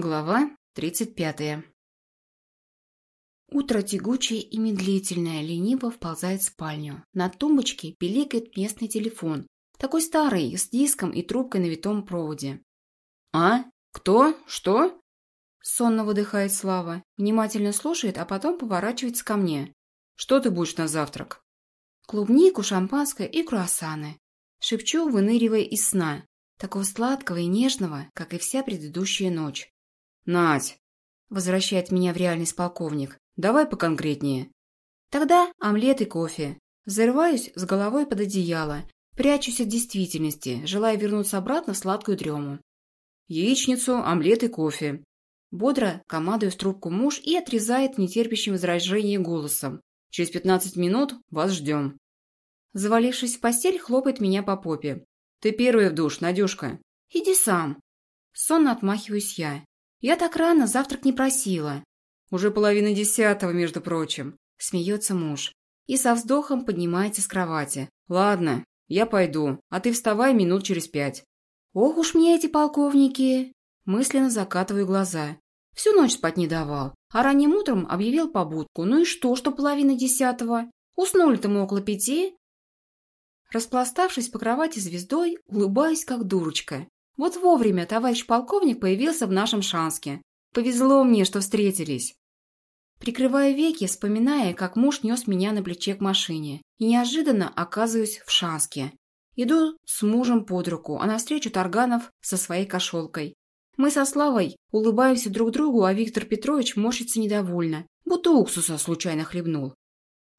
Глава 35 Утро тягучее и медлительное лениво вползает в спальню. На тумбочке пиликает местный телефон. Такой старый, с диском и трубкой на витом проводе. «А? Кто? Что?» Сонно выдыхает Слава, внимательно слушает, а потом поворачивается ко мне. «Что ты будешь на завтрак?» «Клубнику, шампанское и круассаны». Шепчу, выныривая из сна, такого сладкого и нежного, как и вся предыдущая ночь. «Надь!» – возвращает меня в реальность полковник. «Давай поконкретнее». Тогда омлет и кофе. Зарываюсь с головой под одеяло, прячусь от действительности, желая вернуться обратно в сладкую дрему. Яичницу, омлет и кофе. Бодро командую в трубку муж и отрезает нетерпящим возражения голосом. Через пятнадцать минут вас ждем. Завалившись в постель, хлопает меня по попе. Ты первая в душ, Надюшка. Иди сам. Сонно отмахиваюсь я. Я так рано завтрак не просила. Уже половина десятого, между прочим. Смеется муж. И со вздохом поднимается с кровати. Ладно, я пойду, а ты вставай минут через пять. Ох уж мне эти полковники. Мысленно закатываю глаза. Всю ночь спать не давал. А ранним утром объявил побудку. Ну и что, что половина десятого? Уснули-то мы около пяти. Распластавшись по кровати звездой, улыбаюсь как дурочка. Вот вовремя товарищ полковник появился в нашем Шанске. Повезло мне, что встретились. Прикрывая веки, вспоминая, как муж нес меня на плече к машине, и неожиданно оказываюсь в Шанске. Иду с мужем под руку, а навстречу Тарганов со своей кошелкой. Мы со Славой улыбаемся друг другу, а Виктор Петрович морщится недовольно, будто уксуса случайно хлебнул.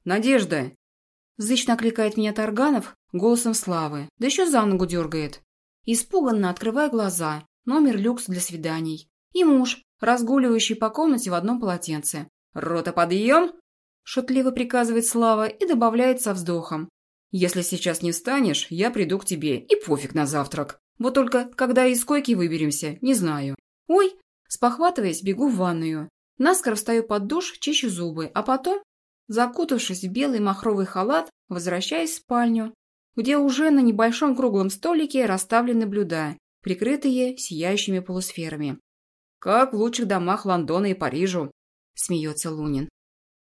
«Надежда!» Зычно окликает меня Тарганов голосом Славы, да еще за ногу дергает. Испуганно открывая глаза. Номер люкс для свиданий. И муж, разгуливающий по комнате в одном полотенце. «Рота, подъем!» Шутливо приказывает Слава и добавляет со вздохом. «Если сейчас не встанешь, я приду к тебе, и пофиг на завтрак. Вот только, когда из койки выберемся, не знаю». «Ой!» Спохватываясь, бегу в ванную. Наскоро встаю под душ, чищу зубы, а потом, закутавшись в белый махровый халат, возвращаюсь в спальню, где уже на небольшом круглом столике расставлены блюда, прикрытые сияющими полусферами. «Как в лучших домах Лондона и Парижу», – смеется Лунин.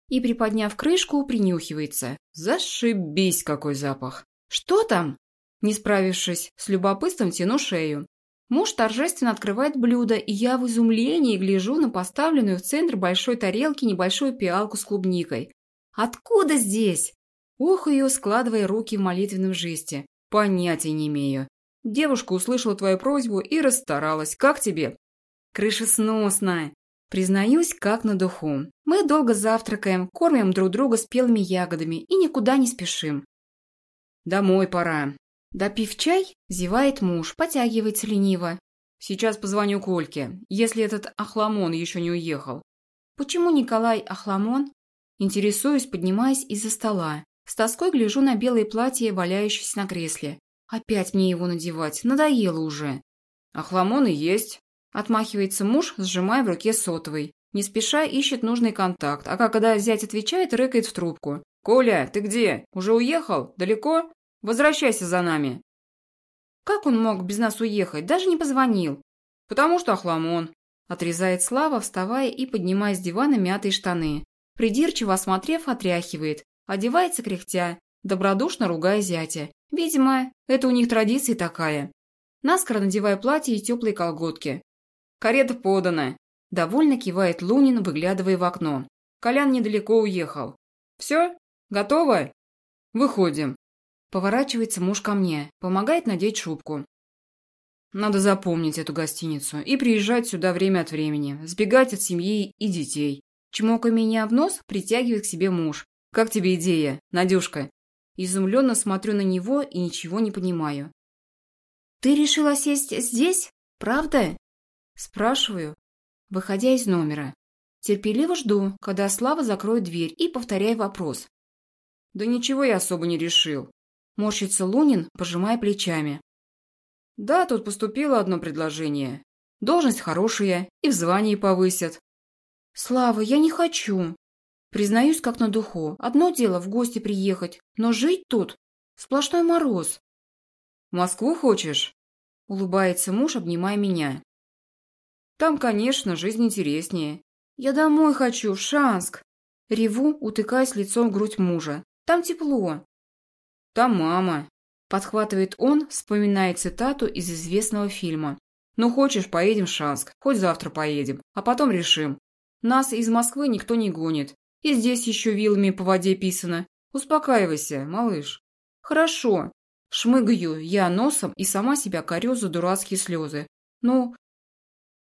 И, приподняв крышку, принюхивается. «Зашибись, какой запах!» «Что там?» Не справившись с любопытством, тяну шею. Муж торжественно открывает блюдо, и я в изумлении гляжу на поставленную в центр большой тарелки небольшую пиалку с клубникой. «Откуда здесь?» Ох ее, складывая руки в молитвенном жесте. Понятия не имею. Девушка услышала твою просьбу и расстаралась. Как тебе? Крышесносно. Признаюсь, как на духу. Мы долго завтракаем, кормим друг друга спелыми ягодами и никуда не спешим. Домой пора. Допив чай, зевает муж, потягивается лениво. Сейчас позвоню Кольке, если этот Ахламон еще не уехал. Почему Николай Ахламон? Интересуюсь, поднимаясь из-за стола. С тоской гляжу на белое платье, валяющееся на кресле. Опять мне его надевать, надоело уже. Ахламон и есть. Отмахивается муж, сжимая в руке сотовый. Не спеша ищет нужный контакт, а когда зять отвечает, рыкает в трубку. «Коля, ты где? Уже уехал? Далеко? Возвращайся за нами». Как он мог без нас уехать? Даже не позвонил. «Потому что Ахламон», – отрезает Слава, вставая и поднимая с дивана мятые штаны. Придирчиво осмотрев, отряхивает. Одевается кряхтя, добродушно ругая зятя. Видимо, это у них традиция такая. Наскоро надевая платье и теплые колготки. «Карета подана!» Довольно кивает Лунин, выглядывая в окно. Колян недалеко уехал. «Все? Готово? Выходим». Поворачивается муж ко мне, помогает надеть шубку. Надо запомнить эту гостиницу и приезжать сюда время от времени, сбегать от семьи и детей. Чмока меня в нос притягивает к себе муж, как тебе идея, Надюшка?» Изумленно смотрю на него и ничего не понимаю. «Ты решила сесть здесь? Правда?» Спрашиваю, выходя из номера. Терпеливо жду, когда Слава закроет дверь и повторяю вопрос. «Да ничего я особо не решил», – морщится Лунин, пожимая плечами. «Да, тут поступило одно предложение. Должность хорошая, и в звании повысят». «Слава, я не хочу», Признаюсь, как на духу. Одно дело в гости приехать, но жить тут – сплошной мороз. «Москву хочешь?» – улыбается муж, обнимая меня. Там, конечно, жизнь интереснее. Я домой хочу, в Шанск. Реву, утыкаясь лицом в грудь мужа. Там тепло. Там мама. Подхватывает он, вспоминая цитату из известного фильма. Ну, хочешь, поедем в Шанск. Хоть завтра поедем. А потом решим. Нас из Москвы никто не гонит. И здесь еще вилами по воде писано. Успокаивайся, малыш. Хорошо. Шмыгаю я носом и сама себя корю за дурацкие слезы. Ну,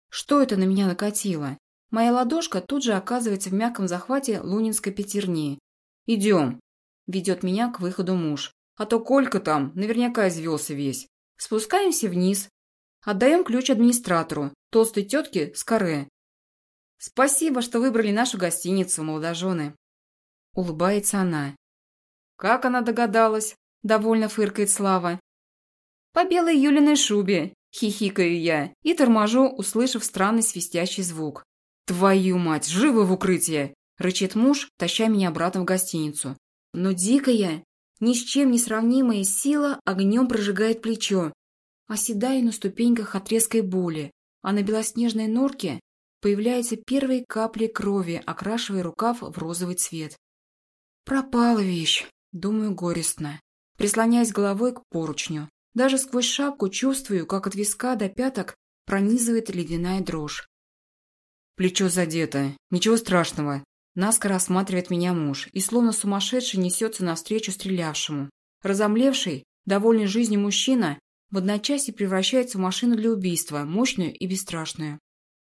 что это на меня накатило? Моя ладошка тут же оказывается в мягком захвате лунинской пятерни. «Идем», – ведет меня к выходу муж. «А то Колька там наверняка извелся весь». Спускаемся вниз. Отдаем ключ администратору, толстой тетке с каре. «Спасибо, что выбрали нашу гостиницу, молодожены». Улыбается она. «Как она догадалась?» – довольно фыркает Слава. «По белой Юлиной шубе», – хихикаю я и торможу, услышав странный свистящий звук. «Твою мать, живо в укрытие!» – рычит муж, таща меня обратно в гостиницу. Но дикая, ни с чем не сравнимая сила огнем прожигает плечо. Оседаю на ступеньках от резкой боли, а на белоснежной норке появляются первые капли крови, окрашивая рукав в розовый цвет. «Пропала вещь», – думаю горестно, прислоняясь головой к поручню. Даже сквозь шапку чувствую, как от виска до пяток пронизывает ледяная дрожь. Плечо задето. Ничего страшного. Наскоро осматривает меня муж и словно сумасшедший несется навстречу стрелявшему. Разомлевший, довольный жизнью мужчина в одночасье превращается в машину для убийства, мощную и бесстрашную.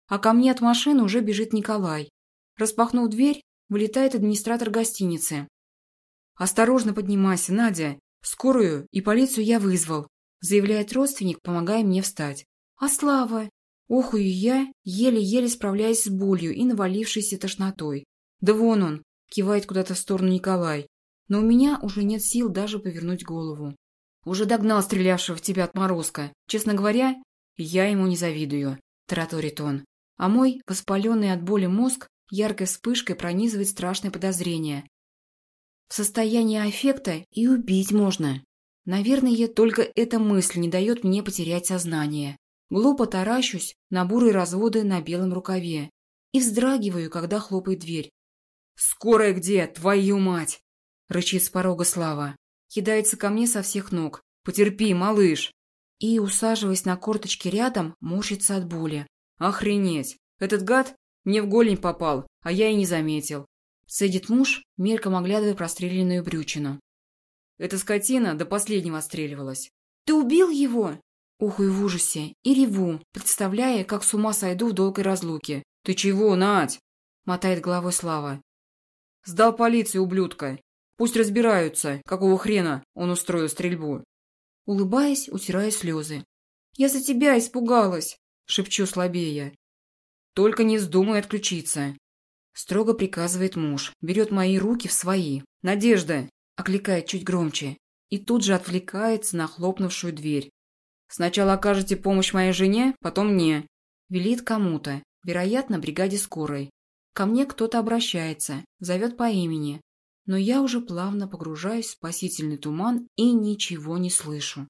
А ко мне от машины уже бежит Николай. Распахнув дверь, вылетает администратор гостиницы. «Осторожно поднимайся, Надя. Скорую и полицию я вызвал», заявляет родственник, помогая мне встать. «А Слава?» Охую я, еле-еле справляясь с болью и навалившейся тошнотой. «Да вон он!» – кивает куда-то в сторону Николай. Но у меня уже нет сил даже повернуть голову. Уже догнал стрелявшего в тебя отморозка. Честно говоря, я ему не завидую, тараторит он. А мой, воспаленный от боли мозг, яркой вспышкой пронизывает страшное подозрение. В состоянии аффекта и убить можно. Наверное, только эта мысль не дает мне потерять сознание. Глупо таращусь на бурые разводы на белом рукаве и вздрагиваю, когда хлопает дверь. «Скорая где, твою мать?» – рычит с порога Слава. Кидается ко мне со всех ног. «Потерпи, малыш!» И, усаживаясь на корточке рядом, морщится от боли. «Охренеть! Этот гад мне в голень попал, а я и не заметил!» Садит муж, мельком оглядывая простреленную брючину. Эта скотина до последнего отстреливалась. «Ты убил его?» Ухаю в ужасе и реву, представляя, как с ума сойду в долгой разлуке. «Ты чего, Надь?» – мотает головой Слава. «Сдал полиции, ублюдка. Пусть разбираются, какого хрена он устроил стрельбу». Улыбаясь, утираю слезы. «Я за тебя испугалась!» – шепчу слабее. «Только не вздумай отключиться!» Строго приказывает муж, берет мои руки в свои. «Надежда!» – окликает чуть громче. И тут же отвлекается на хлопнувшую дверь. Сначала окажете помощь моей жене, потом мне. Велит кому-то, вероятно, бригаде скорой. Ко мне кто-то обращается, зовет по имени. Но я уже плавно погружаюсь в спасительный туман и ничего не слышу.